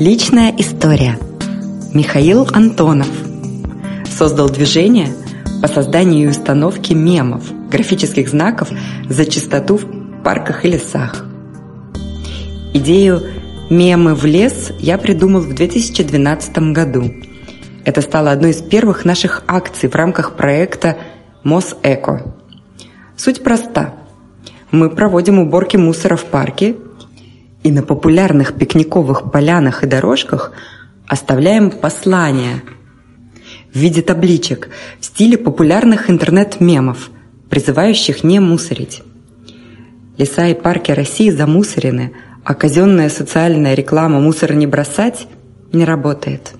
Личная история. Михаил Антонов создал движение по созданию и установке мемов, графических знаков за чистоту в парках и лесах. Идею «Мемы в лес» я придумал в 2012 году. Это стало одной из первых наших акций в рамках проекта «Мосэко». Суть проста. Мы проводим уборки мусора в парке и на популярных пикниковых полянах и дорожках оставляем послания в виде табличек в стиле популярных интернет-мемов, призывающих не мусорить. Леса и парки России замусорены, а казенная социальная реклама «мусор не бросать» не работает.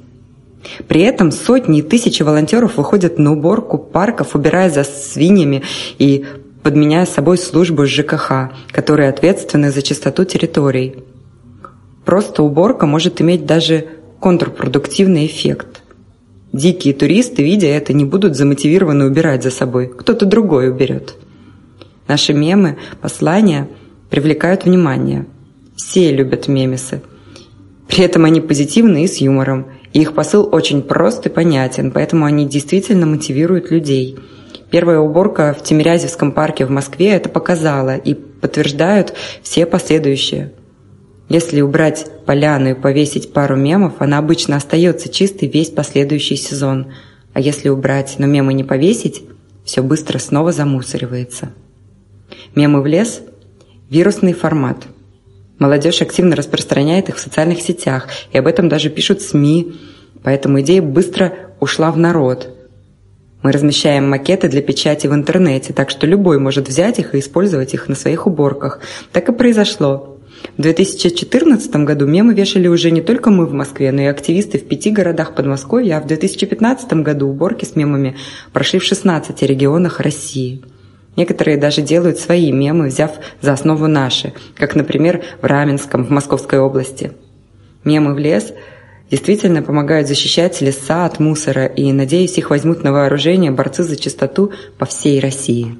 При этом сотни и тысячи волонтеров выходят на уборку парков, убирая за свиньями и подменяя собой службу ЖКХ, которые ответственны за чистоту территорий. Просто уборка может иметь даже контрпродуктивный эффект. Дикие туристы, видя это, не будут замотивированы убирать за собой. Кто-то другой уберет. Наши мемы, послания привлекают внимание. Все любят мемесы. При этом они позитивны и с юмором. И их посыл очень прост и понятен, поэтому они действительно мотивируют людей – Первая уборка в Тимирязевском парке в Москве это показала и подтверждают все последующие. Если убрать поляну и повесить пару мемов, она обычно остается чистой весь последующий сезон. А если убрать, но мемы не повесить, все быстро снова замусоривается. Мемы в лес – вирусный формат. Молодежь активно распространяет их в социальных сетях, и об этом даже пишут СМИ, поэтому идея быстро ушла в народ – мы размещаем макеты для печати в интернете, так что любой может взять их и использовать их на своих уборках. Так и произошло. В 2014 году мемы вешали уже не только мы в Москве, но и активисты в пяти городах Подмосковья, а в 2015 году уборки с мемами прошли в 16 регионах России. Некоторые даже делают свои мемы, взяв за основу наши, как, например, в Раменском, в Московской области. Мемы в лес – действительно помогают защищать леса от мусора, и, надеюсь, их возьмут на вооружение борцы за чистоту по всей России.